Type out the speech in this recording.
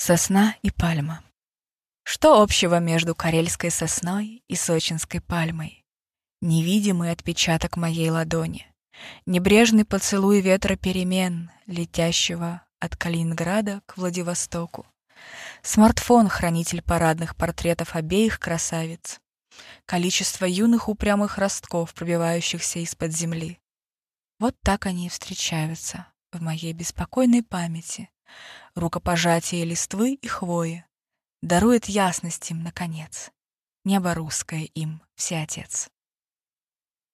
Сосна и пальма. Что общего между карельской сосной и сочинской пальмой? Невидимый отпечаток моей ладони. Небрежный поцелуй ветра перемен, летящего от Калининграда к Владивостоку. Смартфон — хранитель парадных портретов обеих красавиц. Количество юных упрямых ростков, пробивающихся из-под земли. Вот так они и встречаются в моей беспокойной памяти, рукопожатие листвы и хвои, дарует ясность им, наконец. Небо русское им, всеотец.